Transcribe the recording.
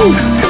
Ooh.